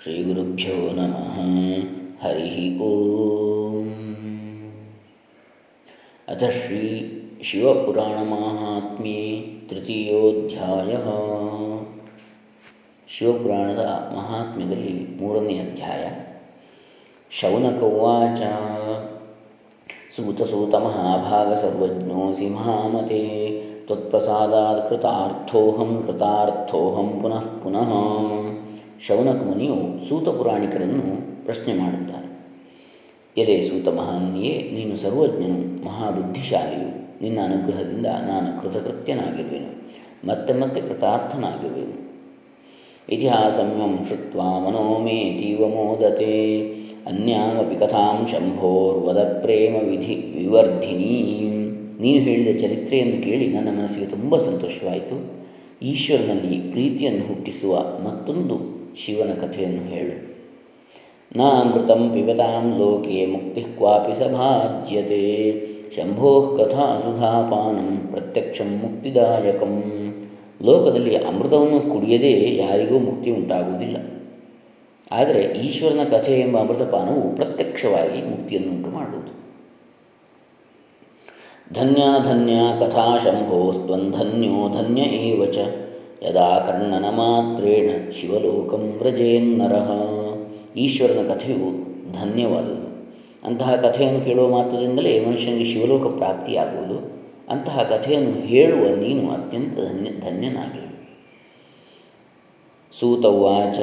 श्रीगुरुभ्यो नमः हरिः ॐ अथ श्री ಶಿವಪುರಾಣಮಾಹಾತ್ಮ್ಯೆ ತೃತೀಯೋಧ್ಯಾಯ ಶಿವಪುರಾಣದ ಮಹಾತ್ಮ್ಯದಲ್ಲಿ ಮೂರನೇ ಅಧ್ಯಾಯ ಶೌನಕ ಉವಾಚ ಸೂತಸೂತ ಮಹಾಭಾಗ ಸರ್ವಜ್ಞೋಸಿ ಮಹಾಮತೆ ತ್ವತ್ಪ್ರಸಾದಾತ್ ಕೃತಾರ್ಥೋಹಂ ಕೃತಾರ್ಥೋಹಂ ಪುನಃ ಪುನಃ ಶೌನಕ ಮುನಿಯು ಸೂತ ಪುರಾಣಿಕರನ್ನು ಪ್ರಶ್ನೆ ಮಾಡುತ್ತಾನೆ ಎಲೆ ಸೂತ ಮಹಾಮುನಿಯೇ ನೀನು ಸರ್ವಜ್ಞನು, ಮಹಾಬುದ್ಧಿಶಾಲಿಯು. ನಿನ್ನ ಅನುಗ್ರಹದಿಂದ ನಾನು ಕೃತಕೃತ್ಯನಾಗಿರುವೆನು, ಮತ್ತೆ ಮತ್ತೆ ಕೃತಾರ್ಥನಾಗಿರುವೆನು. ಇತಿಹಾಸಮ್ಯಂ ಶುತ್ವ ಮನೋ ಮೇ ತೀವ ಮೋದತೆ ಅನ್ಯಾಮಪಿ ಕಥಾಂ ಶಂಭೋರ್ವದ ಪ್ರೇಮ ವಿಧಿ ವಿವರ್ಧಿನಿ. ನೀನು ಹೇಳಿದ ಚರಿತ್ರೆಯನ್ನು ಕೇಳಿ ನನ್ನ ಮನಸ್ಸಿಗೆ ತುಂಬ ಸಂತೋಷವಾಯಿತು. ಈಶ್ವರನಲ್ಲಿ ಪ್ರೀತಿಯನ್ನು ಹುಟ್ಟಿಸುವ ಮತ್ತೊಂದು ಶಿವನ ಕಥೆಯನ್ನು ಹೇಳು. ನಾಮೃತಂ ಪಿಬತಾಂ ಲೋಕೆ ಮುಕ್ತಿ ಕ್ವಾಪಿ ಸಭಾಜ್ಯತೆ ಶಂಭೋ ಕಥಾ ಸುಧಾಪಾನಂ ಪ್ರತ್ಯಕ್ಷಂ ಮುಕ್ತಿದಾಯಕಂ. ಲೋಕದಲ್ಲಿ ಅಮೃತವನ್ನು ಕುಡಿಯದೇ ಯಾರಿಗೂ ಮುಕ್ತಿ ಉಂಟಾಗುವುದಿಲ್ಲ. ಆದರೆ ಈಶ್ವರನ ಕಥೆ ಎಂಬ ಅಮೃತಪಾನವು ಪ್ರತ್ಯಕ್ಷವಾಗಿ ಮುಕ್ತಿಯನ್ನುಂಟು ಮಾಡುವುದು. ಧನ್ಯ ಧನ್ಯ ಕಥಾ ಶಂಭೋಸ್ತ್ವಂಧನ್ಯೋ ಧನ್ಯ ಏವಚ ಚ. ಯದಾ ಕರ್ಣನ ಮಾತ್ರೇಣ ಶಿವಲೋಕಂ ವ್ರಜೇನ್ನರಃ ಈಶ್ವರನ ಕಥೆಯು ಧನ್ಯವಾದುದು. ಅಂತಹ ಕಥೆಯನ್ನು ಕೇಳುವ ಮಾತ್ರದಿಂದಲೇ ಮನುಷ್ಯನಿಗೆ ಶಿವಲೋಕ ಪ್ರಾಪ್ತಿಯಾಗುವುದು. ಅಂತಹ ಕಥೆಯನ್ನು ಹೇಳುವ ನೀನು ಅತ್ಯಂತ ಧನ್ಯ, ಧನ್ಯನಾಗಿರು. ಸೂತವಾಚ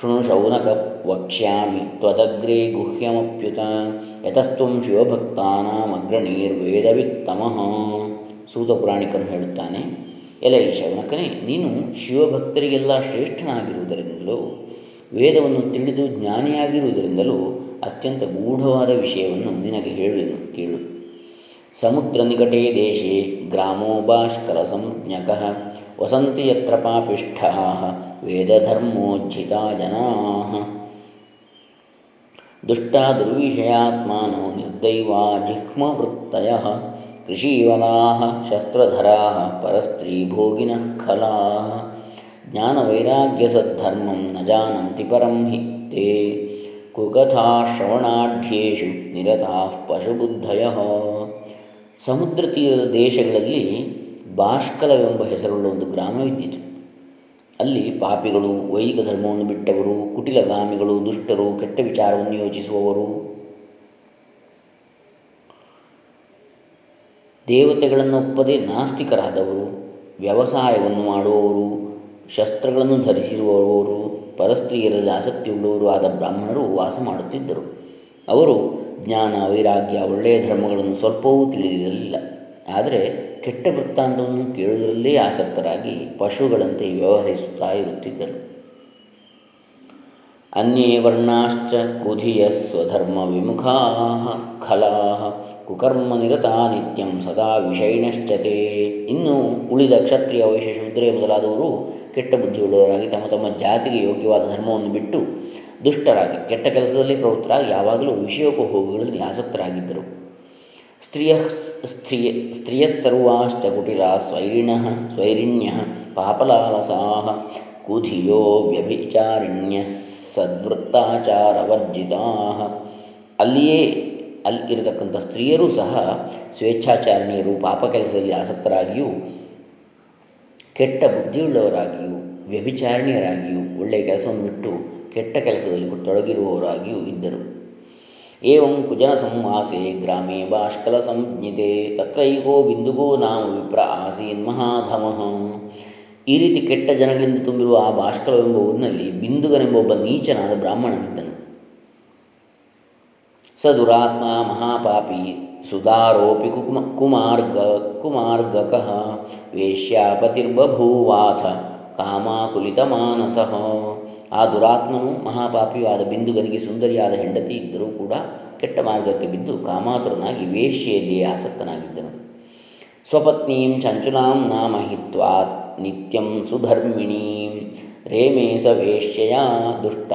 ಶೃಣು ಶೌನಕ ವಕ್ಷ್ಯಾಮಿ ತ್ವದಗ್ರೇ ಗುಹ್ಯಮಪ್ಯುತ, ಯತಸ್ತ್ವಂ ಶಿವಭಕ್ತಾನಾಮಗ್ರಣೀರ್ವೇದವಿತ್ತಮಃ ಸೂತ ಪುರಾಣಿಕನು ಹೇಳುತ್ತಾನೆ ಎಲೆ ಶೌನಕನೇ ನೀನು ಶಿವಭಕ್ತರಿಗೆಲ್ಲ ಶ್ರೇಷ್ಠನಾಗಿರುವುದರಿಂದಲೂ, ವೇದವನ್ನು ತಿಳಿದು ಜ್ಞಾನಿಯಾಗಿರುವುದರಿಂದಲೂ ಅತ್ಯಂತ ಗೂಢವಾದ ವಿಷಯವನ್ನು ನಿನಗೆ ಹೇಳುವೆನು, ಕೇಳು. ಸಮುದ್ರ ನಿಕಟೇ ದೇಶೇ, ಗ್ರಾಮೋ ಭಾಷ್ಕರ ಸಂಜ್ಞಕ, ವಸಂತಿ ಯತ್ರ ಪಾಪಿಷ್ಠಾ ವೇದಧರ್ಮೋಜ್ಜಿತಾ ಜನಾ. ದುಷ್ಟ ದುರ್ವಿಷಯಾತ್ಮಾನೋ ನಿರ್ದೈವಾ ಜಿಹ್ಮವೃತ್ತಯ. ಕೃಷೀವಲಾ ಶಸ್ತ್ರಧರಾ ಪರಸ್ತ್ರೀಭೋಗಿನಃ ಖಲಾ ಜ್ಞಾನವೈರಾಗ್ಯಸದ್ಧರ್ಮಂ ನ ಜಾನಂತಿ ಪರಂ ಹಿ ತೇ. ಕುಕಥಾಶ್ರವಣಾಢ್ಯೇಷು ನಿರತಾ ಪಶುಬುದ್ಧಯ. ಸಮುದ್ರ ತೀರದ ದೇಶಗಳಲ್ಲಿ ಬಾಷ್ಕಲವೆಂಬ ಹೆಸರುಳ್ಳ ಒಂದು ಗ್ರಾಮವಿದ್ದಿತು. ಅಲ್ಲಿ ಪಾಪಿಗಳು, ವೈದಿಕ ಧರ್ಮವನ್ನು ಬಿಟ್ಟವರು, ಕುಟಿಲಗಾಮಿಗಳು, ದುಷ್ಟರು, ಕೆಟ್ಟ ವಿಚಾರವನ್ನು ಯೋಚಿಸುವವರು ದೇವತೆಗಳನ್ನು ಒಪ್ಪದೆ ನಾಸ್ತಿಕರಾದವರು, ವ್ಯವಸಾಯವನ್ನು ಮಾಡುವವರು, ಶಸ್ತ್ರಗಳನ್ನು ಧರಿಸಿರುವವರು, ಪರಸ್ತ್ರೀಯರಲ್ಲಿ ಆಸಕ್ತಿಯುಳ್ಳವರು ಆದ ಬ್ರಾಹ್ಮಣರು ವಾಸ ಮಾಡುತ್ತಿದ್ದರು. ಅವರು ಜ್ಞಾನ, ವೈರಾಗ್ಯ, ಒಳ್ಳೆಯ ಧರ್ಮಗಳನ್ನು ಸ್ವಲ್ಪವೂ ತಿಳಿದಿರಲಿಲ್ಲ. ಆದರೆ ಕೆಟ್ಟ ವೃತ್ತಾಂತವನ್ನು ಕೇಳುವುದರಲ್ಲೇ ಆಸಕ್ತರಾಗಿ ಪಶುಗಳಂತೆ ವ್ಯವಹರಿಸುತ್ತಾ ಇರುತ್ತಿದ್ದರು. ಅನ್ಯೇ ವರ್ಣಾಶ್ಚ ಕುಧಿಯ ಸ್ವಧರ್ಮ ವಿಮುಖಾ ಖಲಾ ಕುಕರ್ಮ ನಿರತಾ ನಿತ್ಯಂ ಸದಾ ವಿಷಯಿಣಶ್ಚತೆ ಇನ್ನು ಉಳಿದ ಕ್ಷತ್ರಿಯ ಶೂದ್ರೇ ಮೊದಲಾದವರು ಕೆಟ್ಟ ಬುದ್ಧಿಯುಳ್ಳವರಾಗಿ ತಮ್ಮ ತಮ್ಮ ಜಾತಿಗೆ ಯೋಗ್ಯವಾದ ಧರ್ಮವನ್ನು ಬಿಟ್ಟು ದುಷ್ಟರಾಗಿ, ಕೆಟ್ಟ ಕೆಲಸದಲ್ಲಿ ಪ್ರವೃತ್ತರಾಗಿ ಯಾವಾಗಲೂ ವಿಷಯೋಪಭೋಗಗಳಲ್ಲಿ ಆಸಕ್ತರಾಗಿದ್ದರು ಸ್ತ್ರೀಯ ಸ್ತ್ರೀಯ ಸ್ತ್ರೀಯಸ್ಸರ್ವಾಶ್ಚ ಕುಟಿಲ ಸ್ವೈರಿಣ, ಸ್ವೈರಿಣ್ಯ ಪಾಪಲಾಲಸಾ, ಕುಧಿಯೋ ವ್ಯಭಿಚಾರಿಣ್ಯ ಸದ್ವೃತ್ತಾಚಾರವರ್ಜಿತಾ. ಅಲ್ಲಿಯೇ ಅಲ್ಲಿ ಇರತಕ್ಕಂಥ ಸ್ತ್ರೀಯರೂ ಸಹ ಸ್ವೇಚ್ಛಾಚಾರಣೀಯರು ಪಾಪ ಕೆಲಸದಲ್ಲಿ ಆಸಕ್ತರಾಗಿಯೂ, ಕೆಟ್ಟ ಬುದ್ಧಿಯುಳ್ಳವರಾಗಿಯೂ, ವ್ಯಭಿಚಾರಣೀಯರಾಗಿಯೂ, ಒಳ್ಳೆಯ ಕೆಲಸವನ್ನು ಬಿಟ್ಟು ಕೆಟ್ಟ ಕೆಲಸದಲ್ಲಿ ತೊಡಗಿರುವವರಾಗಿಯೂ ಇದ್ದರು. ಏವಂ ಕುಜನ ಸಂವಾಸೆ ಗ್ರಾಮೇ ಬಾಷ್ಕಲ ಸಂಜ್ಞಿತೆ ತತ್ರೈಕೋ ಬಿಂದುಗೋ ನಾಮ ವಿಪ್ರ ಆಸೀನ್ ಮಹಾಧಮಃ. ಈ ರೀತಿ ಕೆಟ್ಟ ಜನಗಳಿಂದ ತುಂಬಿರುವ ಆ ಬಾಷ್ಕಲವೆಂಬ ಊರಿನಲ್ಲಿ ಬಿಂದುಗನೆಂಬ ಒಬ್ಬ ನೀಚನಾದ ಬ್ರಾಹ್ಮಣನಿದ್ದನು. ಸ ದುರಾತ್ಮ ಮಹಾಪಾಪಿ ಸುಧಾರೋಪಿ ಕುಮ ಕುಮಾರ್ಗ ಕುಮಾರ್ಗಕಃ ವೇಶ್ಯಾಪತಿರ್ಬಭೂವಾಥ ಕಾಮಾಕುಲಿತ ಮಾನಸಃ. ಆ ದುರಾತ್ಮನು ಮಹಾಪಾಪಿಯೂ ಆದ ಬಿಂದುಗನಿಗೆ ಸುಂದರಿಯಾದ ಹೆಂಡತಿ ಇದ್ದರೂ ಕೂಡ ಕೆಟ್ಟ ಮಾರ್ಗಕ್ಕೆ ಬಿದ್ದು ಕಾಮಾತುರನಾಗಿ ವೇಶ್ಯೆಯಲ್ಲಿಯೇ ಆಸಕ್ತನಾಗಿದ್ದನು. ಸ್ವಪತ್ನೀಂ ಚಂಚುಲಾಂ ನಾಮ ಹಿತ್ವಾ ನಿತ್ಯಂ ಸುಧರ್ಮಿಣೀಂ. ರೇಮೇ ಸ ವೇಶ್ಯೆಯ ದುಷ್ಟ.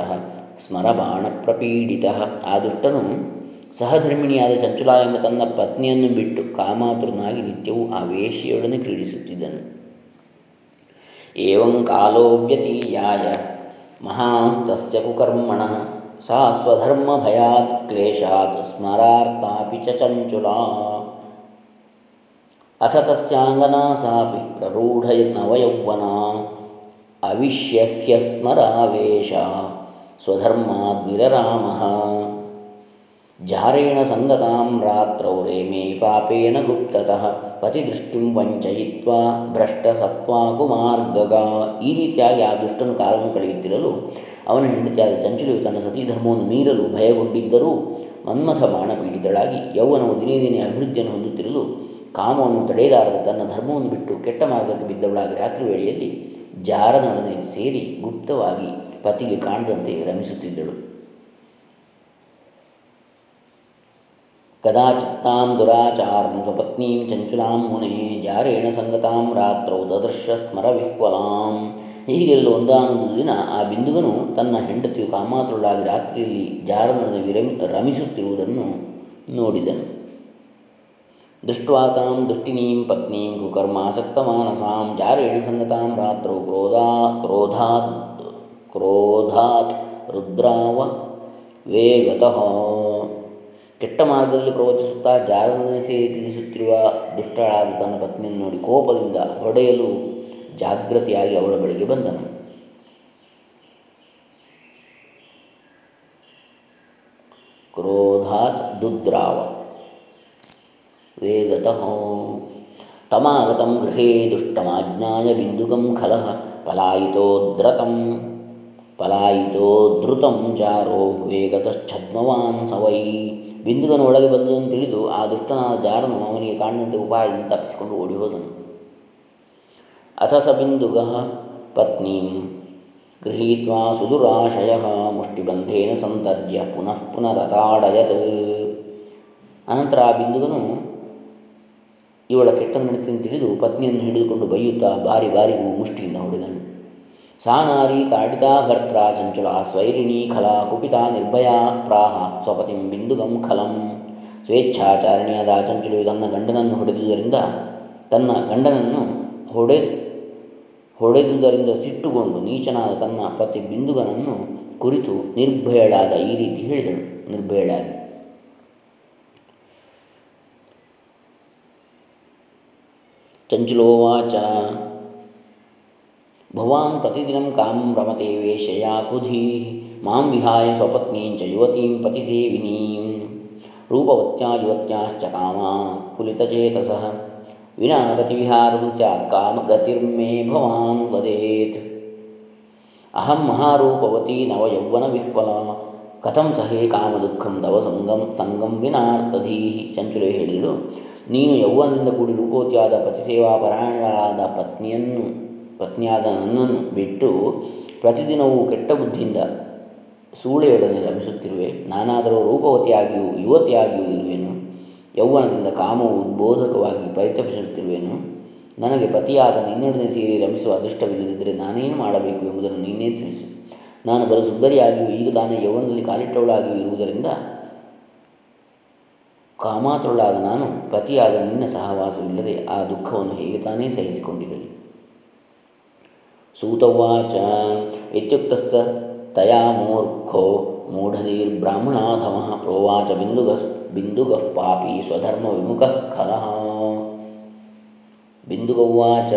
ಸ್ಮರಬಾಣ ಪ್ರಪೀಡಿತ ಆ ದುಷ್ಟನು ಸಹಧರ್ಮಿಣಿಯಾದ ಚಂಚುಲ ಎಂಬ ತನ್ನ ಪತ್ನಿಯನ್ನು ಬಿಟ್ಟು ಕಾಮಾತುರನಾಗಿ ನಿತ್ಯವೂ ಆ ವೇಶ್ಯೆಯೊಡನೆ ಕ್ರೀಡಿಸುತ್ತಿದ್ದನು. ಏವಂ ಕಾಲೋ ವ್ಯತೀಯಾಯ. ಮಹಾಸ್ತಸ್ಯ ಕುಕರ್ಮಣ. ಸಾ ಸ್ವಧರ್ಮಭಯಾತ್ ಕ್ಲೇಶಾತ್. ಸ್ಮರಾರ್ತಾಪಿ ಚ ಚಂಚುಲಾ ಅಥ ತಸ್ಯಾಂಗನಾ ಸಾಪಿ ಪ್ರರೂಢ ನವಯೌವನಾ ಅವಿಶ್ಯಹ್ಯಸ್ಮರಾವೇಶ ಸ್ವಧರ್ಮಾದ್ವಿರರಾಮ ಜಾರೇಣ ಸಂಗತಾಂ ರಾತ್ರೌ ರೇಮೇ ಪಾಪೇನ ಗುಪ್ತತಃ ಪತಿದೃಷ್ಟಿಂ ವಂಚಯಿತ್ವಾ ಭ್ರಷ್ಟ ಸತ್ವಾಗುಮಾರ್ಗಗ ಈ ರೀತಿಯಾಗಿ ಆ ದುಷ್ಟನು ಕಾಲವನ್ನು ಕಳೆಯುತ್ತಿರಲು, ಅವನ ಹೆಂಡತಿಯಾದ ಚಂಚಲಿಯು ತನ್ನ ಸತೀ ಧರ್ಮವನ್ನು ಮೀರಲು ಭಯಗೊಂಡಿದ್ದರೂ, ಮನ್ಮಥ ಬಾಣ ಪೀಡಿತಳಾಗಿ ಯೌವನವು ದಿನೇ ದಿನೇ ಅಭಿವೃದ್ಧಿಯನ್ನು ಹೊಂದುತ್ತಿರಲು ಕಾಮವನ್ನು ತಡೆಯಲಾರದ ತನ್ನ ಧರ್ಮವನ್ನು ಬಿಟ್ಟು ಕೆಟ್ಟ ಮಾರ್ಗಕ್ಕೆ ಬಿದ್ದವಳಾಗಿ ರಾತ್ರಿ ವೇಳೆಯಲ್ಲಿ ಜಾರನೊಡನೆ ಸೇರಿ ಗುಪ್ತವಾಗಿ ಪತಿಗೆ ಕಾಣದಂತೆ ರಮಿಸುತ್ತಿದ್ದಳು. ಕದಾಚಿತ್ತಾಂ ದುರಾಚಾರಂ ಸ್ವಪತ್ನೀಂ ಚಂಚುಲಾಂ ಮುನೆ ಜಾರೇಣ ಸಂಗತಾಂ ರಾತ್ರೌ ದದರ್ಶ ಸ್ಮರ ವಿಹ್ವಲಾಂ. ಹೀಗೆಲ್ಲ ಒಂದಾನೊಂದು ದಿನ ಆ ಬಿಂದುಗನು ತನ್ನ ಹೆಂಡತಿಯು ಕಾಮಾತುರುಳಾಗಿ ರಾತ್ರಿಯಲ್ಲಿ ಜಾರನನ್ನು ವಿರಮಿ, ರಮಿಸುತ್ತಿರುವುದನ್ನು ನೋಡಿದನು. ದೃಷ್ಟ್ವಾ ತಾಂ ದುಷ್ಟಿನೀಂ ಪತ್ನೀಂ ಕುಕರ್ಮಾಸಕ್ತಮಾನಸಾಂ ಜಾರೇಣ ಸಂಗತಾಂ ರಾತ್ರೌ ಕ್ರೋಧಾ ಕ್ರೋಧಾತ್ ಕ್ರೋಧಾತ್ ರುದ್ರಾವ ವೇಗತಃ. ಕೆಟ್ಟ ಮಾರ್ಗದಲ್ಲಿ ಪ್ರವಚಿಸುತ್ತಾ ಜಾರನೇ ಸೇರಿ ದುಷ್ಟಳಾದ ತನ್ನ ಪತ್ನಿಯನ್ನು ನೋಡಿ ಕೋಪದಿಂದ ಹೊಡೆಯಲು ಜಾಗೃತಿಯಾಗಿ ಅವಳ ಬಳಿಗೆ ಬಂದನು ಕ್ರೋಧಾತ್ ದುದ್ರಾವ ವೇಗತಃ ತಮಾಗತಂ ಗೃಹೇ ದುಷ್ಟಮಾಜ್ಞಾಯ ಬಿಂದುಗಂ ಖಲಃ ಪಲಾಯಿತೋದ್ರತಂ ಪಲಾಯಿತೋ ಧೃತಂ ಜಾರೋ ವೇಗತಶ್ಛದ್ಮವಾನ್ ಸವೈ ಬಿಂದುಗನ ಒಳಗೆ ಬಂದನು ತಿಳಿದು ಆ ದುಷ್ಟನಾದ ಜಾರನು ಅವನಿಗೆ ಕಾಣದಂತೆ ಉಪಾಯದಿಂದ ತಪ್ಪಿಸಿಕೊಂಡು ಓಡಿ ಹೋದನು ಅಥ ಸ ಬಿಂದುಗ ಪತ್ನೀಂ ಗೃಹೀತ್ವಾ ಸುದುರಾಶಯ ಮುಷ್ಟಿಬಂಧೇನ ಸಂತರ್ಜ್ಯ ಪುನಃ ಪುನರತಾಡಯತ್. ಅನಂತರ ಆ ಬಿಂದುಗನು ಇವಳ ಕೆಟ್ಟ ನಡತೆಯನ್ನು ತಿಳಿದು ಪತ್ನಿಯನ್ನು ಹಿಡಿದುಕೊಂಡು ಬೈಯುತ್ತಾ ಬಾರಿ ಬಾರಿಗೂ ಮುಷ್ಟಿಯಿಂದ ಹೊಡೆದನು. ಸಾನಾರಿ ತಾಡಿತಾ ಭರ್ತ್ರ ಚಂಚಲ ಸ್ವೈರಿಣಿ ಖಲಾ ಕುಪಿತಾ ನಿರ್ಭಯ ಪ್ರಾಹ ಸ್ವಪತಿಂ ಬಿಂದುಗಂ ಖಲಂ. ಸ್ವೇಚ್ಛಾಚಾರಣಿಯಾದ ಚಂಚಲು ತನ್ನ ಗಂಡನನ್ನು ಹೊಡೆದುದರಿಂದ ತನ್ನ ಗಂಡನನ್ನು ಹೊಡೆ ಹೊಡೆದುದರಿಂದ ಸಿಟ್ಟುಗೊಂಡು ನೀಚನಾದ ತನ್ನ ಪತಿ ಬಿಂದುಗನನ್ನು ಕುರಿತು ನಿರ್ಭಯಳಾದ ಈ ರೀತಿ ಹೇಳಿದಳು. ನಿರ್ಭಯಳಾಗಿ चंचलोवाच भवान् प्रतिदिनं कां रमते वेशया कुधी माँ विहाय स्वपत्नीं च युवतीं पतिसेविनीं। रूपवत्या युवत्याश्च कामात् कुलितचेतसः। विना गतिविहारं स्यात् कामगतिर्मे भवान् वदेत्। अहं महारूपवती नवयौवनविह्वला। ಕಥಂ ಸಹೇ ಕಾಮದುಃಖಂ ತವ ಸಂಗಂ ಸಂಗಂ ವಿನಾರ್ಥಧೀಹಿ ಚಂಚುಲೆ ಹೇಳಿದಳು. ನೀನು ಯೌವನದಿಂದ ಕೂಡಿ ರೂಪವತಿಯಾದ ಪತಿಸೇವಾಪರಾಯಣಳಾದ ಪತ್ನಿಯನ್ನು, ಪತ್ನಿಯಾದ ನನ್ನನ್ನು ಬಿಟ್ಟು ಪ್ರತಿದಿನವೂ ಕೆಟ್ಟ ಬುದ್ಧಿಯಿಂದ ಸೂಳೆಯೊಡನೆ ರಮಿಸುತ್ತಿರುವೆ ನಾನಾದರೂ ರೂಪವತಿಯಾಗಿಯೂ ಯುವತಿಯಾಗಿಯೂ ಇರುವೆನು. ಯೌವನದಿಂದ ಕಾಮವು ಉದ್ಬೋಧಕವಾಗಿ ಪರಿತಪಿಸುತ್ತಿರುವೆನು. ನನಗೆ ಪತಿಯಾದ ನಿನ್ನೊಡನೆ ಸೇರಿ ರಮಿಸುವ ಅದೃಷ್ಟವಿಲ್ಲದಿದ್ದರೆ ನಾನೇನು ಮಾಡಬೇಕು ಎಂಬುದನ್ನು ನೀನೇ ತಿಳಿಸು. ನಾನು ಬಲು ಸುಂದರಿಯಾಗಿಯೂ ಈಗ ತಾನೇ ಯೌವನದಲ್ಲಿ ಕಾಲಿಟ್ಟವಳಾಗಿಯೂ ಇರುವುದರಿಂದ ಕಾಮಾತುಳಾದ ನಾನು ಪತಿಯಾದ ನಿನ್ನ ಸಹವಾಸವಿಲ್ಲದೆ ಆ ದುಃಖವನ್ನು ಹೇಗೆ ತಾನೇ ಸಹಿಸಿಕೊಂಡಿರಲಿ? ಸೂತವಾಚ. ಇತ್ಯುಕ್ತಸ್ಸ, ತಯಾ ಮೂರ್ಖೋ ಮೂಢಧೀರ್ಬ್ರಾಹ್ಮಣಾಧಮಃ ಪ್ರೋವಾಚ ಬಿಂದುಗಸ್, ಬಿಂದುಗಃ ಪಾಪಿ ಸ್ವಧರ್ಮ ವಿಮುಖಃ ಖಲಃ ಬಿಂದುಗೌವಾಚ.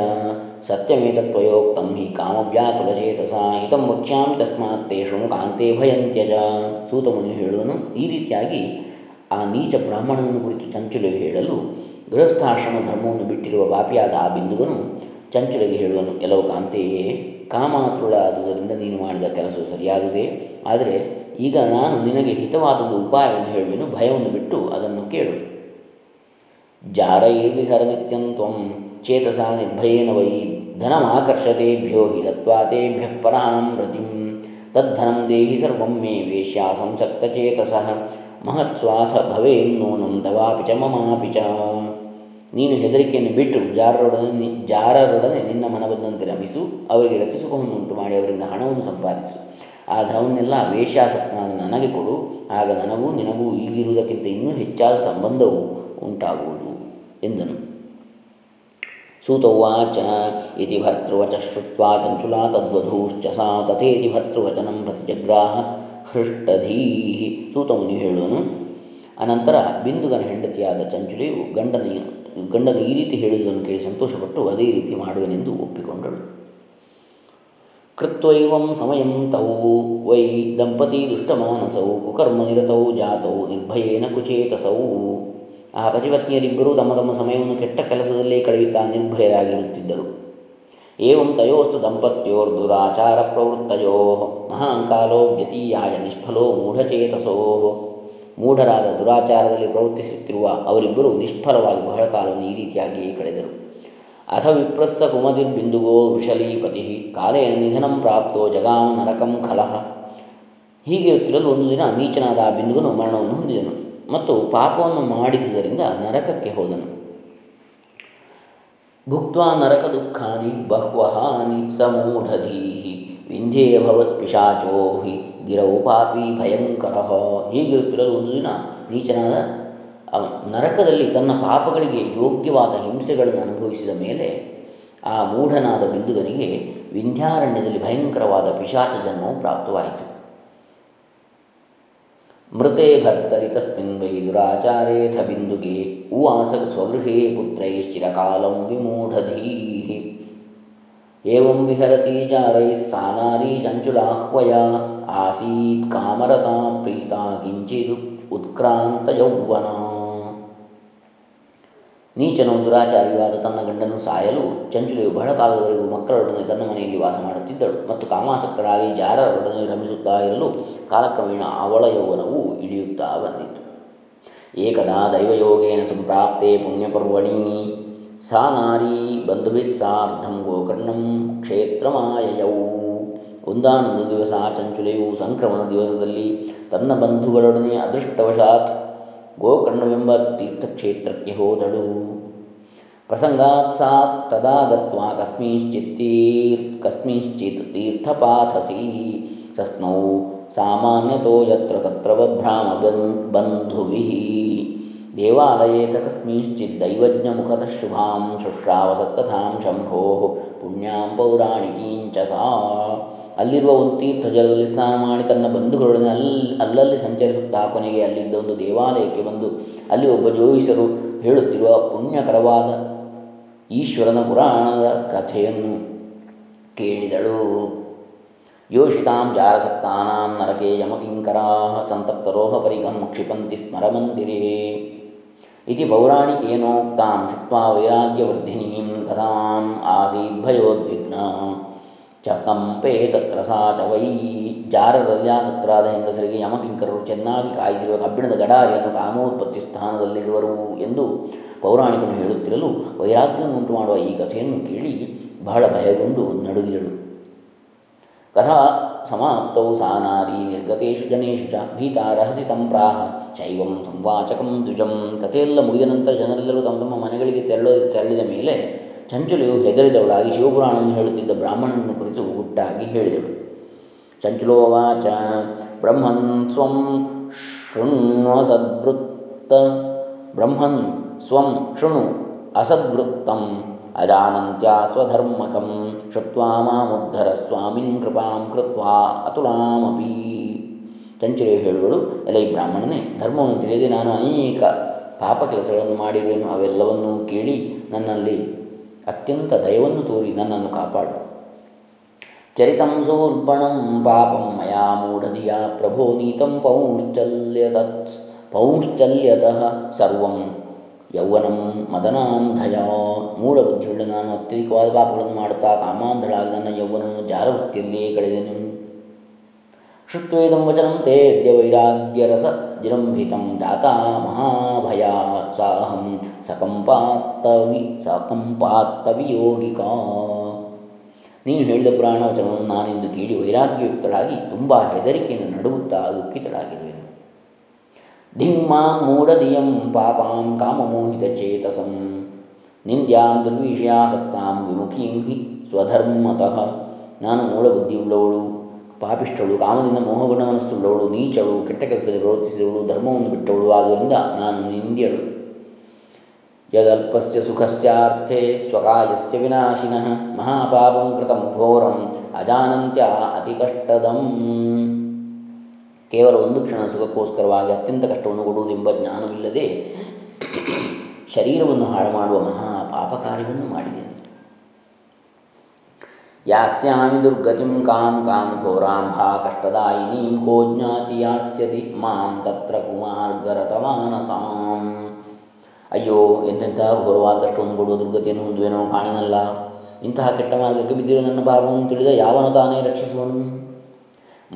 ಸತ್ಯಮೇತತ್ವಯೋಕ್ತಂ ಹಿ ಕಾಮವ್ಯಾಕುಲಚೇತಸಾ ಹಿತಂ ವಕ್ಷ್ಯಾಮಿ ತಸ್ಮಾತ್ ತೇಷು ಕಾಂತೆ ಭಯಂತ್ಯಜ. ಸೂತಮುನಿ ಹೇಳುವನು ಈ ರೀತಿಯಾಗಿ ಆ ನೀಚ ಬ್ರಾಹ್ಮಣನನ್ನು ಕುರಿತು ಚಂಚುಲು ಹೇಳಲು ಗೃಹಸ್ಥಾಶ್ರಮ ಧರ್ಮವನ್ನು ಬಿಟ್ಟಿರುವ ಪಾಪಿಯಾದ ಆ ಬಿಂದುಗನು ಚಂಚುಲೆಗೆ ಹೇಳುವನು, ಎಲ್ಲವೂ ಕಾಂತೆಯೇ ಕಾಮಾತುಳಾದುದರಿಂದ ನೀನು ಮಾಡಿದ ಕೆಲಸವು ಸರಿಯಾದುದೇ. ಆದರೆ ಈಗ ನಾನು ನಿನಗೆ ಹಿತವಾದೊಂದು ಉಪಾಯವನ್ನು ಹೇಳುವೆನು, ಭಯವನ್ನು ಬಿಟ್ಟು ಅದನ್ನು ಕೇಳು. ಜಾರೈರ್ವಿಹರ ನಿತ್ಯಂ ತ್ವಂ ಚೇತಸಾ ನಿರ್ಭಯೇನ ವೈ ಧನಮಾಕರ್ಷತೆಭ್ಯೋ ಹಿ ದತ್ವಾ ತೇಭ್ಯಃ ಪರಾಂ ರತಿಂ ತದ್ಧನಂ ದೇಹಿ ಸರ್ವಂ ಮೇ ವೇಶ್ಯ ಸಂಸಕ್ತಚೇತಸಃ ಮಹತ್ಸ್ವಾಥ ಭವೇನ್ನೂನಂ ತವಾಪಿ ಚ ಮಮಾಪಿ ಚ ನೀನು ಹೆದರಿಕೆಯನ್ನು ಬಿಟ್ಟು ಜಾರರೊಡನೆ ಜಾರರೊಡನೆ ನಿನ್ನ ಮನಬಂದಂತೆ ರಮಿಸು ಅವರಿಗೆ ರತಿಸುಖವನ್ನುಂಟು ಮಾಡಿ ಅವರಿಂದ ಹಣವನ್ನು ಸಂಪಾದಿಸು. ಆ ಧನವನ್ನೆಲ್ಲ ವೇಶ್ಯಾಸಕ್ತನಾದ ನನಗೆ ಕೊಡು, ಆಗ ನನಗೂ ನಿನಗೂ ಈಗಿರುವುದಕ್ಕಿಂತ ಇನ್ನೂ ಹೆಚ್ಚಾದ ಸಂಬಂಧವು ಉಂಟಾಗುವುದು ಎಂದನು. ಸೂತೌವಾಚ ಇತಿ ಭರ್ತೃವಚ ಶುತ್ವಾ ಚಂಚುಲಾ ತದ್ವಧೂಶ್ಚ ಸಾ ತಥೇತಿ ಭರ್ತೃವಚನಂ ಪ್ರತಿಜಗ್ರಾಹ ಹೃಷ್ಟಧೀಹಿ ಸೂತಮುನಿ ಹೇಳುವನು, ಅನಂತರ ಬಿಂದುಗನ ಹೆಂಡತಿಯಾದ ಚಂಚುಲಿಯು ಗಂಡನ ಗಂಡನು ಈ ರೀತಿ ಹೇಳಿದುದನ್ನು ಕೇಳಿ ಸಂತೋಷಪಟ್ಟು ಅದೇ ರೀತಿ ಮಾಡುವೆನೆಂದು ಒಪ್ಪಿಕೊಂಡಳು. ಕೃತ್ವೈವಂ ಸಮಯಂ ತೌ ವೈ ದಂಪತಿ ದುಷ್ಟಮಾನಸೌ ಕುಕರ್ಮ ನಿರತೌ ಜಾತೌ ನಿರ್ಭಯೇನ ಕುಚೇತಸೌ ಆ ಪತಿಪತ್ನಿಯರಿಬ್ಬರೂ ತಮ್ಮ ತಮ್ಮ ಸಮಯವನ್ನು ಕೆಟ್ಟ ಕೆಲಸದಲ್ಲೇ ಕಳೆಯುತ್ತಾ ನಿರ್ಭಯರಾಗಿರುತ್ತಿದ್ದರು. ಏವಂ ತಯೋಸ್ತು ದಂಪತ್ಯೋರ್ದುರಾಚಾರ ಪ್ರವೃತ್ತಯೋ. ಮಹಾಂಕಾಲೋ ವ್ಯತೀಯಾಯ ನಿಷ್ಫಲೋ ಮೂಢಚೇತಸೋ ಮೂಢರಾದ ದುರಾಚಾರದಲ್ಲಿ ಪ್ರವರ್ತಿಸುತ್ತಿರುವ ಅವರಿಬ್ಬರು ನಿಷ್ಫಲವಾಗಿ ಬಹಳ ಕಾಲವನ್ನು ಈ ರೀತಿಯಾಗಿಯೇ ಕಳೆದರು. ಅಥ ವಿಪ್ರಸ್ಥ ಕುಮದಿರ್ಬಿಂದುಗೋ ವೃಷಲೀಪತಿ ಕಾಲೇನ ನಿಧನಂ ಪ್ರಾಪ್ತೋ ಜಗಾಂ ನರಕಂ ಖಲಹ ಹೀಗಿರುತ್ತಿರಲು ಒಂದು ದಿನ ನೀಚನಾದ ಬಿಂದುಗನು ಮರಣವನ್ನು ಹೊಂದಿದನು. ಮತ್ತು ಪಾಪವನ್ನು ಮಾಡಿದ್ದರಿಂದ ನರಕಕ್ಕೆ ಹೋದನು. ಭುಕ್ತ ನರಕ ದುಃಖಾನಿ ಬಹ್ವಹಾನಿ ಸಮೂಢಧೀಹಿ ವಿಂಧ್ಯೇ ಭವತ್ ಪಿಶಾಚೋ ಹಿ ಗಿರವು ಪಾಪಿ ಭಯಂಕರ. ಹೀಗಿರುತ್ತಿರಲು ಒಂದು ದಿನ ನೀಚನಾದ ನರಕದಲ್ಲಿ ತನ್ನ ಪಾಪಗಳಿಗೆ ಯೋಗ್ಯವಾದ ಹಿಂಸೆಗಳನ್ನು ಅನುಭವಿಸಿದ ಮೇಲೆ ಆ ಮೂಢನಾದ ಬಿಂದುಗನಿಗೆ ವಿಂಧ್ಯಾರಣ್ಯದಲ್ಲಿ ಭಯಂಕರವಾದ ಪಿಶಾಚ ಜನ್ಮವು ಪ್ರಾಪ್ತವಾಯಿತು. ಮೃತೆ ಭರ್ತರಿ ತಸ್ಮಿನ್ ವೈ ದುರಾಚಾರೇಥ ಬಿಂದುಗೆ ಉವಾಸ ಸ್ವಗೃಹೇ ಪುತ್ರೈಶ್ಚಿರಕಾಲಂ ವಿಮೂಢಧೀಃ ಏವಂ ವಿಹರತಿ ಜಾರೈಃ ಸಾನಾರಿ ಚಂಚುಲಾಹ್ವಯ, ಆಸೀತ್ ಕಾಮರತಾ ಪ್ರೀತಾ ಕಿಂಚಿದು ಉತ್ಕ್ರಾಂತ ಯೌವನ. ನೀಚನು ದುರಾಚಾರಿಯಾದ ತನ್ನ ಗಂಡನ್ನು ಸಾಯಲು ಚಂಚುಲೆಯು ಬಹಳ ಕಾಲದವರೆಗೂ ಮಕ್ಕಳೊಡನೆ ತನ್ನ ಮನೆಯಲ್ಲಿ ವಾಸ ಮಾಡುತ್ತಿದ್ದಳು ಮತ್ತು ಕಾಮಾಸಕ್ತರಾಗಿ ಜಾರರೊಡನೆ ರಮಿಸುತ್ತಾ ಇರಲು ಕಾಲಕ್ರಮೇಣ ಅವಳ ಯೌವನವು ಇಳಿಯುತ್ತಾ ಬಂದಿತು ಏಕದಾ ದೈವಯೋಗೇನ ಸಂಪ್ರಾಪ್ತೆ ಪುಣ್ಯಪರ್ವಣಿ ಸಾ ನಾರೀ ಬಂಧುಭಿಸ್ಸಾರ್ಧಂ ಗೋಕರ್ಣಂ ಕ್ಷೇತ್ರಮಾಯಯೌ. ಒಂದಾನೊಂದು ದಿವಸ ಚಂಚುಲೆಯು ಸಂಕ್ರಮಣ ದಿವಸದಲ್ಲಿ ತನ್ನ ಬಂಧುಗಳೊಡನೆ ಅದೃಷ್ಟವಶಾತ್ ಗೋಕರ್ಣವೆಂಬ ತೀರ್ಥಕ್ಷೇತ್ರಕ್ಕೆ ಹೋದಳು ಪ್ರಸಂಗಾತ್ ಸಾ ತದಾ ಗತ್ವಾ ಕಸ್ಮಿಂಶ್ಚಿತ್ ತೀರ್ ಕಸ್ಮಿಂಶ್ಚಿತ್ ತೀರ್ಥಪಾಥಸಿ ಸಸ್ನೌ ಸಾಮಾನ್ಯತೋ ಯತ್ರ ತತ್ರ ಬಭ್ರಾಮ ಬಂಧುಭಿ ದೇವಾಲಯೇತ ಕಸ್ಮಿಂಶ್ಚಿತ್ ದೈವಜ್ಞಮುಖತಃ ಶುಭಾಂ ಶುಶ್ರಾವ ಸತ್ಕಥಾಂ ಶಂಭೋ ಪುಣ್ಯಾಂ ಪೌರಾಣಿಕೀಂಚ ಸಾ ಅಲ್ಲಿರುವ ಒಂದು ತೀರ್ಥ ಜಲದಲ್ಲಿ ಸ್ನಾನ ಮಾಡಿ ತನ್ನ ಬಂಧುಗಳೊಡನೆ ಅಲ್ಲಿ ಅಲ್ಲಲ್ಲಿ ಸಂಚರಿಸುತ್ತಾ ಕೊನೆಗೆ ಅಲ್ಲಿದ್ದ ಒಂದು ದೇವಾಲಯಕ್ಕೆ ಬಂದು ಅಲ್ಲಿ ಒಬ್ಬ ಜೋಯಿಸರು ಹೇಳುತ್ತಿರುವ ಪುಣ್ಯಕರವಾದ ಈಶ್ವರನ ಪುರಾಣದ ಕಥೆಯನ್ನು ಕೇಳಿದಳು. ಯೋಷಿತಾಂ ಜಾರಸಕ್ತಾನಾಂ ನರಕೆ ಯಮಕಿಂಕರಾ ಸಂತಪ್ತರೋಹ ಪರಿಗಂ ಕ್ಷಿಪಂತಿ ಸ್ಮರಮಂದಿರೇ. ಇತಿ ಪೌರಾಣಿಕೇನೋಕ್ತಾಂ ಶುಕ್ವಾ ವೈರಾಗ್ಯವರ್ಧಿನೀಂ ಕಥಾಂ ಆಸೀದ್ಭಯೋದ್ವಿಗ್ನ ಚಕಂಪೆ ತತ್ರ ಸಾ ಚ ವೈ ಜಾರರಲ್ಲಿ ಆಸಕ್ತರಾದ ಹೆಂಗಸರಿಗೆ ಯಮಕಿಂಕರರು ಚೆನ್ನಾಗಿ ಕಾಯಿಸಿರುವ ಕಬ್ಬಿಣದ ಗಡಾರಿಯನ್ನು ಕಾಮೋತ್ಪತ್ತಿ ಸ್ಥಾನದಲ್ಲಿರುವರು ಎಂದು ಪೌರಾಣಿಕನು ಹೇಳುತ್ತಿರಲು ವೈರಾಗ್ಯವನ್ನುಂಟು ಮಾಡುವ ಈ ಕಥೆಯನ್ನು ಕೇಳಿ ಬಹಳ ಭಯಗೊಂಡು ನಡುಗಿದಳು. ಕಥಾ ಸಮಾಪ್ತೌ ಸಾ ನಾರಿ ನಿರ್ಗತೇಶು ಜನೇಶು ಚ ಭೀತ ರಹಸಿ ತಂಪ್ರಾಹ ಶೈವಂ ಸಂವಾಚಕಂ ದ್ವಿಜಂ. ಕಥೆಯೆಲ್ಲ ಮುಗಿದ ನಂತರ ಜನರೆಲ್ಲರೂ ತಮ್ಮ ತಮ್ಮ ಮನೆಗಳಿಗೆ ತೆರಳ ತೆರಳಿದ ಮೇಲೆ ಚಂಚುಲೆಯು ಹೆದರಿದವಳಾಗಿ ಶಿವಪುರಾಣವನ್ನು ಹೇಳುತ್ತಿದ್ದ ಬ್ರಾಹ್ಮಣನನ್ನು ಕುರಿತು ಗುಟ್ಟಾಗಿ ಹೇಳಿದಳು. ಚಂಚುಲೋವಾಚ ಬ್ರಹ್ಮನ್ ಸ್ವಂ ಶೃಣ್ವಸದ್ವೃತ್ತ ಬ್ರಹ್ಮನ್ ಸ್ವಂ ಶೃಣು ಅಸದ್ವೃತ್ತಂ. ಅಜಾನಂತ್ಯ ಸ್ವಧರ್ಮಕಂ. ಶುತ್ವಾ ಮಾಮುದ್ಧರ ಸ್ವಾಮಿನ್ ಕೃಪಾಂ ಕೃತ್ವಾ ಅತುಲಾಮಪಿ. ಚಂಚುಲೆಯು ಹೇಳುವಳು, ಎಲೆ ಬ್ರಾಹ್ಮಣನೇ, ಧರ್ಮವನ್ನು ತಿಳಿಯದೆ ನಾನು ಅನೇಕ ಪಾಪ ಕೆಲಸಗಳನ್ನು ಮಾಡಿರುವೆನು. ಅವೆಲ್ಲವನ್ನೂ ಕೇಳಿ ನನ್ನಲ್ಲಿ ಅತ್ಯಂತ ದಯವನ್ನು ತೋರಿ ನನ್ನನ್ನು ಕಾಪಾಡು. ಚರಿತಂ ಸೋರ್ಪಣಂ ಪಾಪಂ ಮಯಾ ಮೂಢಧಿಯ ಪ್ರಭೋ ನೀತಂ ಪೌಂಶ್ಚಲ್ಯತತ್, ಪೌಶ್ಚಲ್ಯತಃ ಸರ್ವಂ. ಯೌವನಂ ಮದನಾಂಧಯ ಮೂಢ ಬುದ್ಧಿಯುಳ್ಳ ನಾನು ಅತ್ಯಧಿಕವಾದ ಪಾಪಗಳನ್ನು ಮಾಡುತ್ತಾ ಕಾಮಾಂಧಳಾಗಿ ನನ್ನ ಯೌವನವನ್ನು ಜಾರವೃತ್ತಿಯಲ್ಲಿಯೇ ಕಳೆದೆನು. ಶುತ್ವೇದಂ ವಚನಂ ತೇದ್ಯ ವೈರಾಗ್ಯರಸ ಜೃಂಭಿತಂ ಜಾತಾ ಮಹಾಭಯ ಸಾಹಂ ಸಕಂಪಾತ್ತವಿ ಸಕಂಪಾತ್ತವಿಯೋಗಿಕಾ ನೀನು ಹೇಳಿದ ಪುರಾಣ ವಚನವನ್ನು ನಾನೆಂದು ಕೇಳಿ ವೈರಾಗ್ಯಯುಕ್ತಳಾಗಿ ತುಂಬ ಹೆದರಿಕೆಯನ್ನು ನಡುಗುತ್ತಾ ದುಃಖಿತಳಾಗಿರುವೆನು. ಧಿಮ್ಮಾಂ ಮೂಢಧಿಯಂ ಪಾಪಾಂ ಕಾಮಮೋಹಿತ ಚೇತಸಂ. ನಿಂದ್ಯಾಂ ದುರ್ವಿಷಯಾಸಕ್ತಾಂ ವಿಮುಖೀಂ ಹಿ ಸ್ವಧರ್ಮತಃ. ನಾನು ಮೂಢಬುದ್ಧಿಯುಳ್ಳವಳು ಪಾಪಿಷ್ಠಳು, ಕಾಮದಿಂದ ಮೋಹಗುಣಮನಸ್ಸುಳ್ಳವಳು ನೀಚಳು, ಕೆಟ್ಟ ಕೆಲಸದಲ್ಲಿ ಪ್ರವರ್ತಿಸಿದವಳು, ಧರ್ಮವನ್ನು ಬಿಟ್ಟವಳು ಆದ್ದರಿಂದ ನಾನು ನಿಂದ್ಯಳು. ಯದಲ್ಪಸ್ಯ ಸುಖಸ್ಯಾರ್ಥೆ ಸ್ವಕಾಯಸ್ಯ ವಿನಾಶಿನಃ, ಮಹಾಪಾಪಂ ಕೃತಂ ಘೋರಂ ಅಜಾನಂತ್ಯ ಅತಿ ಕಷ್ಟದಂ ಕೇವಲ ಒಂದು ಕ್ಷಣ ಸುಖಕ್ಕೋಸ್ಕರವಾಗಿ ಅತ್ಯಂತ ಕಷ್ಟವನ್ನು ಕೊಡುವುದೆಂಬ ಜ್ಞಾನವಿಲ್ಲದೆ ಶರೀರವನ್ನು ಹಾಳು ಮಾಡುವ ಮಹಾ ಪಾಪ ಕಾರ್ಯವನ್ನು ಮಾಡಿದೆ. ಯಾಸ್ಯಾಮಿ ದುರ್ಗತಿಂ ಕಾಂ ಕಾಂ ಘೋರಾಂಭಾ ಕಷ್ಟದಾಯಿನೀಂ ಕೋ ಜ್ಞಾತಿ ಯಾಸ್ಯತಿ ಮಾಂ ತತ್ರ ಕುಮಾರ್ಗರತಮಾನಸಾಂ ಅಯ್ಯೋ ಎಂತೆಂತಹ ಘೋರವಾದ ಕಷ್ಟವನ್ನು ಕೊಡುವ ದುರ್ಗತಿಯನ್ನು ಹೊಂದುವೆನೋ ಕಾಣಿನಲ್ಲ. ಇಂತಹ ಕೆಟ್ಟ ಮಾರ್ಗಕ್ಕೆ ಬಿದ್ದಿರುವ ನನ್ನ ಪಾಪವನ್ನು ತಿಳಿದ ಯಾವನು ತಾನೇ ರಕ್ಷಿಸುವನು?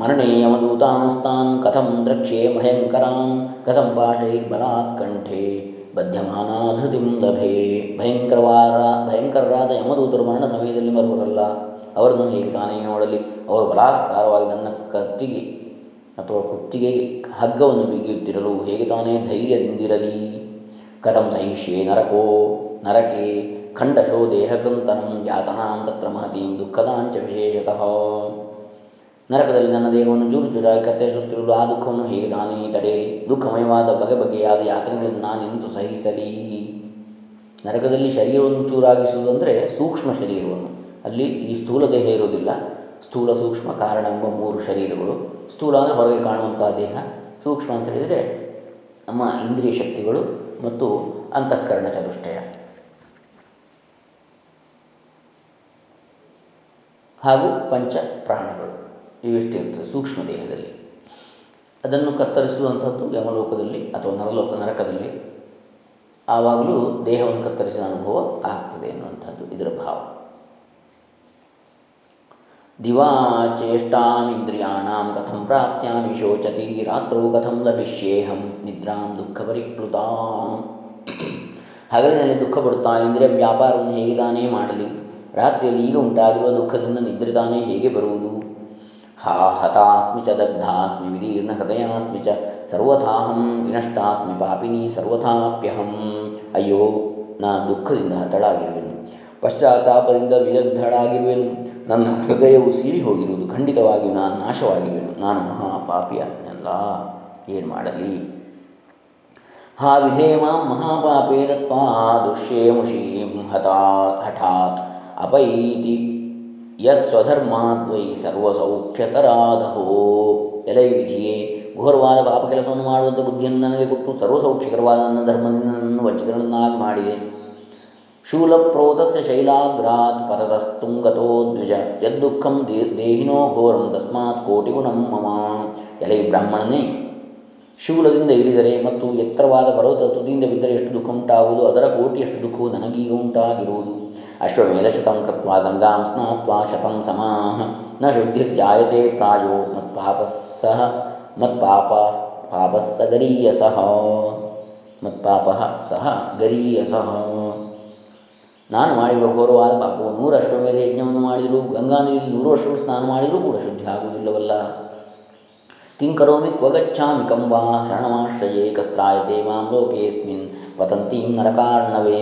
ಮರಣೇ ಯಮದೂತಾಂಸ್ತಾನ್, ಕಥಂ ದ್ರಕ್ಷೇ ಭಯಂಕರಾಂ, ಕಥಂ ಪಾಶೈರ್ಬಲಾತ್ ಕಂಠೆ, ಬದ್ಧಮಾನಾಧೃತಿಂ ಲಭೆ. ಭಯಂಕರವಾರ, ಭಯಂಕರರಾದ ಯಮದೂತರು ಮರಣ ಸಮಯದಲ್ಲಿ ಬರುವರಲ್ಲ ಅವರನ್ನು ಹೇಗೆ ತಾನೇ ನೋಡಲಿ? ಅವರು ಬಲಾತ್ಕಾರವಾಗಿ ನನ್ನ ಕತ್ತಿಗೆ ಅಥವಾ ಕುತ್ತಿಗೆಗೆ ಹಗ್ಗವನ್ನು ಬಿಗಿಯುತ್ತಿರಲು ಹೇಗೆ ತಾನೇ ಧೈರ್ಯದಿಂದಿರಲಿ? ಕಥಂ ಸಹಿಷ್ಯೆ ನರಕೋ ನರಕೆ ಖಂಡಶೋ ದೇಹಕೃಂತನಂ ಯಾತನಾಂ ತತ್ರ ಮಹತೀಂ ದುಃಖದಾಂಚ ವಿಶೇಷತಃ. ನರಕದಲ್ಲಿ ನನ್ನ ದೇಹವನ್ನು ಚೂರು ಚೂರಾಗಿ ಕತ್ತರಿಸುತ್ತಿರಲು ಆ ದುಃಖವನ್ನು ಹೇಗೆ ತಾನೇ ತಡೆಯಲಿ? ದುಃಖಮಯವಾದ ಬಗೆ ಬಗೆಯಾದ ಯಾತನೆಗಳನ್ನು ನಾನೆಂದು ಸಹಿಸಲಿ? ನರಕದಲ್ಲಿ ಶರೀರವನ್ನು ಚೂರಾಗಿಸುವುದಂದರೆ ಸೂಕ್ಷ್ಮ ಶರೀರವನ್ನು. ಅಲ್ಲಿ ಈ ಸ್ಥೂಲ ದೇಹ ಇರುವುದಿಲ್ಲ. ಸ್ಥೂಲ ಸೂಕ್ಷ್ಮ ಕಾರಣ ಎಂಬ ಮೂರು ಶರೀರಗಳು. ಸ್ಥೂಲ ಅಂದರೆ ಹೊರಗೆ ಕಾಣುವಂಥ ದೇಹ. ಸೂಕ್ಷ್ಮ ಅಂತ ಹೇಳಿದರೆ ನಮ್ಮ ಇಂದ್ರಿಯ ಶಕ್ತಿಗಳು ಮತ್ತು ಅಂತಃಕರಣ ಚತುಷ್ಟಯ. ಹಾಗೂ ಪಂಚ ಪ್ರಾಣಗಳು. ಇವೆಷ್ಟಿರ್ತದೆ ಸೂಕ್ಷ್ಮ ದೇಹದಲ್ಲಿ. ಅದನ್ನು ಕತ್ತರಿಸುವಂಥದ್ದು ಯಮಲೋಕದಲ್ಲಿ ಅಥವಾ ನರಲೋಕ ನರಕದಲ್ಲಿ. ಆವಾಗಲೂ ದೇಹವನ್ನು ಕತ್ತರಿಸಿದ ಅನುಭವ ಆಗ್ತದೆ ಎನ್ನುವಂಥದ್ದು ಇದರ ಭಾವ. ದಿವಾಚೇಷ್ಟಾಮಿಂದ್ರಿಯಾಣಾಂ ಕಥಂ ಪ್ರಾಪ್ಸ್ಯಾಮಿ ಶೋಚತಿ ರಾತ್ರೋ ಕಥಂ ಲಭಿಷ್ಯೇಹಂ ನಿದ್ರಾಂ ದುಃಖ ಪರಿಪ್ಲುತ ಹಗಲಿನಲ್ಲಿ ದುಃಖ ಪಡುತ್ತಾ ಇಂದ್ರಿಯ ವ್ಯಾಪಾರವನ್ನು ಹೇಗೆ ತಾನೇ ಮಾಡಲಿ? ರಾತ್ರಿಯಲ್ಲಿ ಈಗ ಉಂಟಾಗಿರುವ ದುಃಖದಿಂದ ನಿದ್ರೆ ತಾನೇ ಹೇಗೆ ಬರುವುದು? ಹಾ, ಹತಾಸ್ಮಿ ಚ ದಗ್ಧಾಸ್ಮಿ, ವಿದೀರ್ಣ ಹೃದಯಾಸ್ಮಿ ಚ ಸರ್ವಥಾಹಂ, ವಿನಷ್ಟಾಸ್ಮಿ ಪಾಪಿನಿ ಸರ್ವಥಾಪ್ಯಹಂ. ಅಯ್ಯೋ, ನಾನು ದುಃಖದಿಂದ ಹತಳಾಗಿರುವೆನು. ಪಶ್ಚಾತ್ತಾಪದಿಂದ ವಿದಗ್ಧಳಾಗಿರುವೆನು ನನ್ನ ಹೃದಯವು ಸೀರಿ ಹೋಗಿರುವುದು. ಖಂಡಿತವಾಗಿ ನಾನು ನಾಶವಾಗಿರುವೆನು. ನಾನು ಮಹಾ ಪಾಪಿಯಾದನಲ್ಲ ಏನು ಮಾಡಲಿ? ಹಾ ವಿಧೇಮಾಂ ಮಹಾಪಾಪೇ ದತ್ವಾ ದುಷ್ಯೇಮುಷೀಂ ಹತಾ ಹಠಾತ್ ಅಪೈತಿ ಯತ್ ಸ್ವಧರ್ಮಾದ್ವೈ ಸರ್ವಸೌಖ್ಯಕರಾದಹೋ ಎಲೈ ವಿಧಿಯೇ, ಘೋರವಾದ ಪಾಪ ಕೆಲಸವನ್ನು ಮಾಡುವಂಥ ಬುದ್ಧಿಯನ್ನು ನನಗೆ ಕೊಟ್ಟು ಸರ್ವಸೌಖ್ಯಕರವಾದ ನನ್ನ ಧರ್ಮದಿಂದ ನನ್ನನ್ನು ವಂಚಿತರನ್ನಾಗಿ ಮಾಡಿದೆ. ಶೂಲಪ್ರೋತಸ್ಯ ಶೈಲಾಗ್ರಾತ್ ಪತತಸ್ತುಂಗತೋ ದ್ವಿಜ. ಯದ್ದುಃಖಂ ದೇಹಿನೋ ಘೋರಂ ತಸ್ಮಾತ್ ಕೋಟಿಗುಣಂ ಮಮ. ಎಲೆ ಬ್ರಾಹ್ಮಣನೇ, ಶೂಲದಿಂದ ಇರಿದರೆ ಮತ್ತು ಎತ್ತರವಾದ ಪರ್ವತ ತುದಿಯಿಂದ ಬಿದ್ದರೆ ಎಷ್ಟು ದುಃಖ ಉಂಟಾಗುವುದು ಅದರ ಕೋಟಿಯಷ್ಟು ದುಃಖವು ನನಗೀಗ ಉಂಟಾಗಿರುವುದು. ಅಶ್ವಮೇಧ ಶತಂ ಕೃತ್ವ ಗಂಗಾಂ ಸ್ನಾತ್ವ ಶತಂ ಸಮಾಹ. ನ ಶುದ್ಧಿರ್ಜಾಯತೆ ಪ್ರಾಯೋ ಮತ್ಪಾಪಸ್ಸಹ ಮತ್ಪಾಪ ಪಾಪಸ್ಸ ಗರೀಯಸಃ. ಮತ್ಪಾಪ ಸಹ ಗರೀಯಸಃ. ನಾನು ಮಾಡಿರುವ ಘೋರವಾದ ಪಾಪವು ನೂರು ಅಶ್ವಮೇಧ ಯಜ್ಞವನ್ನು ಮಾಡಿದರೂ ಗಂಗಾ ನದಿಯಲ್ಲಿ ನೂರು ವರ್ಷಗಳು ಸ್ನಾನ ಮಾಡಿದರೂ ಕೂಡ ಶುದ್ಧಿ ಆಗುವುದಿಲ್ಲವಲ್ಲ. ಕಿಂಕರೋಮಿ ಕರೋಮಿ ಕಂವಾ ಶರಣಮಾಶ್ರಯೇ ಕಸ್ತ್ರಾಯತೆ ಮಾಂ ಲೋಕೇಸ್ಮಿನ್ ಪತಂತೀಂ ನರಕಾರ್ಣವೇ.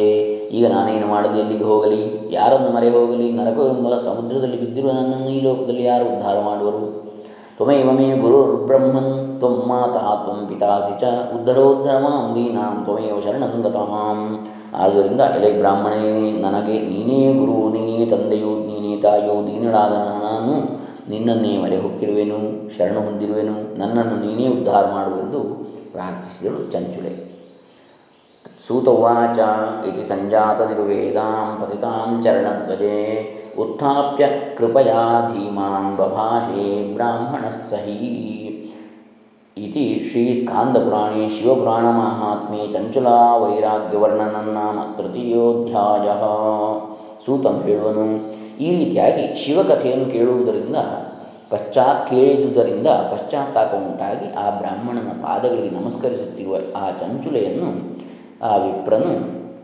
ಈಗ ನಾನೇನು ಮಾಡಲಿ ಎಲ್ಲಿಗೆ ಹೋಗಲಿ? ಯಾರನ್ನು ಮರೆ ಹೋಗಲಿ? ನರಕವೆಂಬ ಸಮುದ್ರದಲ್ಲಿ ಬಿದ್ದಿರುವ ನನ್ನನ್ನು ಈ ಲೋಕದಲ್ಲಿ ಯಾರು ಉದ್ಧಾರ ಮಾಡುವರು? ತ್ವಮೇವ ಮೇ ಗುರುರ್ಬ್ರಹ್ಮನ್, ತ್ವಂ ಮಾತಾ, ತ್ವಂ ಪಿತಾಸಿ ಚ. ಉದ್ಧರೋದ್ಧರ ಮಾಂ ದೀನಾಂ, ತ್ವಮೇವ ಶರಣಂ ಗತಾಂ ಆದ್ದರಿಂದ ಎಲೆ ಬ್ರಾಹ್ಮಣೇ, ನನಗೆ ನೀನೇ ಗುರು, ನೀನೇ ತಂದೆಯು, ನೀನೇ ತಾಯೋ ದೀನಳಾದ ನಾನು ನಿನ್ನನ್ನೇ ಮರೆ ಹೊಕ್ಕಿರುವೆನು ಶರಣು ಹೊಂದಿರುವೆನು, ನನ್ನನ್ನು ನೀನೇ ಉದ್ಧಾರ ಮಾಡುವೆಂದು ಪ್ರಾರ್ಥಿಸಿದಳು ಚಂಚುಳೆ. ಸೂತವಾಚ ಇತಿ ಸಂಜಾತ ನಿರ್ವೇದಾಂ ಪತಿತಾಂ ಚರಣಧ್ವಜೆ, ಉತ್ಥಾಪ್ಯ ಕೃಪಯಾ ಧೀಮಾನ್ ಬಭಾಷೆ ಬ್ರಾಹ್ಮಣ ಸಹಿ ಇತಿ ಶ್ರೀ ಸ್ಕಾಂದಪುರಾಣಿ ಶಿವಪುರಾಣ ಮಹಾತ್ಮೆ ಚಂಚುಲಾ ವೈರಾಗ್ಯವರ್ಣನಂ ನಾಮ ತೃತೀಯೋಧ್ಯಾಯ ಸೂತಂ ಹೇಳುವನು ಈ ರೀತಿಯಾಗಿ ಶಿವಕಥೆಯನ್ನು ಕೇಳುವುದರಿಂದ, ಪಶ್ಚಾತ್ ಕೇಳಿದುದರಿಂದ ಪಶ್ಚಾತ್ತಾಪ ಉಂಟಾಗಿ ಆ ಬ್ರಾಹ್ಮಣನ ಪಾದಗಳಿಗೆ ನಮಸ್ಕರಿಸುತ್ತಿರುವ ಆ ಚಂಚುಲೆಯನ್ನು, ಆ ವಿಪ್ರನು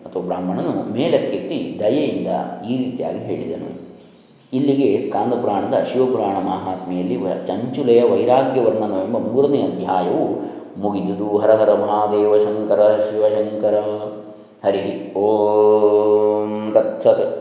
ಅಥವಾ ಬ್ರಾಹ್ಮಣನು ಮೇಲಕ್ಕೆತ್ತಿ ದಯೆಯಿಂದ ಈ ರೀತಿಯಾಗಿ ಹೇಳಿದನು. ಇಲ್ಲಿಗೆ ಸ್ಕಾಂದ ಪುರಾಣದ ಶಿವಪುರಾಣ ಮಹಾತ್ಮೆಯಲ್ಲಿ ವ ಚಂಚುಲೆಯ ವೈರಾಗ್ಯ ವರ್ಣನವೆಂಬ ಮೂರನೇ ಅಧ್ಯಾಯವು ಮುಗಿದುದು. ಹರ ಹರ ಮಹಾದೇವ ಶಂಕರ ಶಿವಶಂಕರ ಹರಿ ಓಂ ತತ್ಸತ್.